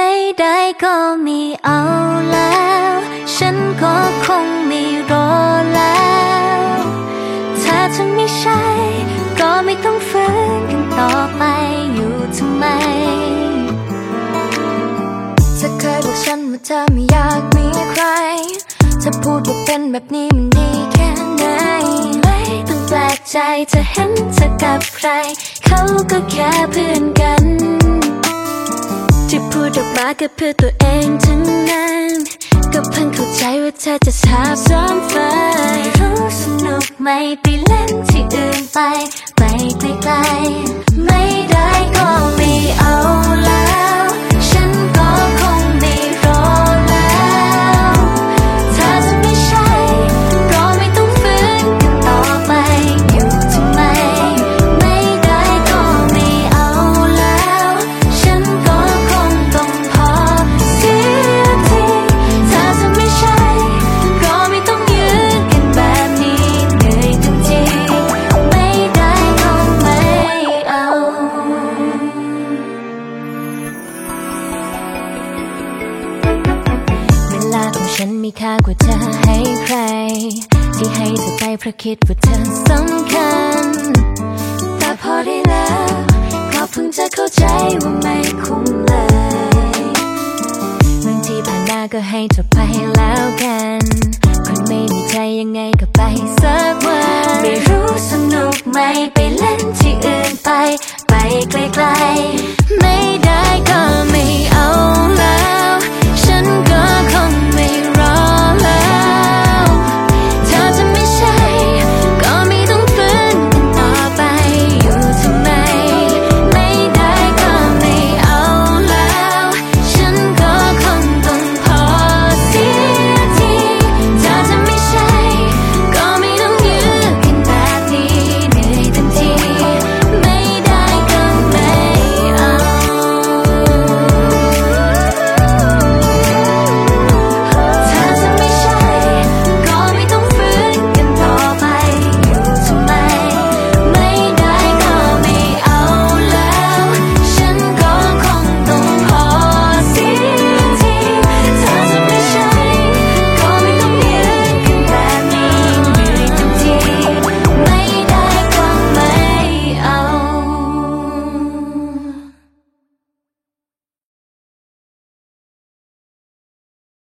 ไม่ได้ก็มีเอาแล้ว ฉันก็คงไม่รอแล้ว ถ้าเธอไม่ใช่ ก็ไม่ต้องฝืนกันต่อไปอยู่ทำไมเธอเคยบอกฉันว่าเธอไม่อยากมีใครเธอพูดว่าเป็นแบบนี้มันดีแค่ไหนไม่ต้องแปลกใจเธอเห็นเธอกับใคร เขาก็แค่เพื่อนกัน ดออกมาก็เพื่อตัวเองทั้งนั้น ก็เพิ่งเข้าใจว่าเธอจะสาบซ้อนไฟรู้สนุกไหมไปเล่นที่อื่นไป ไปไกลๆ ฉันมีค่ากว่าเธอให้ใคร ที่ให้เธอไปเพราะคิดว่าเธอสำคัญ แต่พอได้แล้วก็เพิ่งจะเข้าใจว่าไม่คุ้มเลยบางทีผ่านหน้าก็ให้เธอไปแล้วกัน คนไม่มีใจยังไงก็ไปสักวันไม่รู้สนุกไหมไปเล่นที่อื่นไป ไปไกลๆ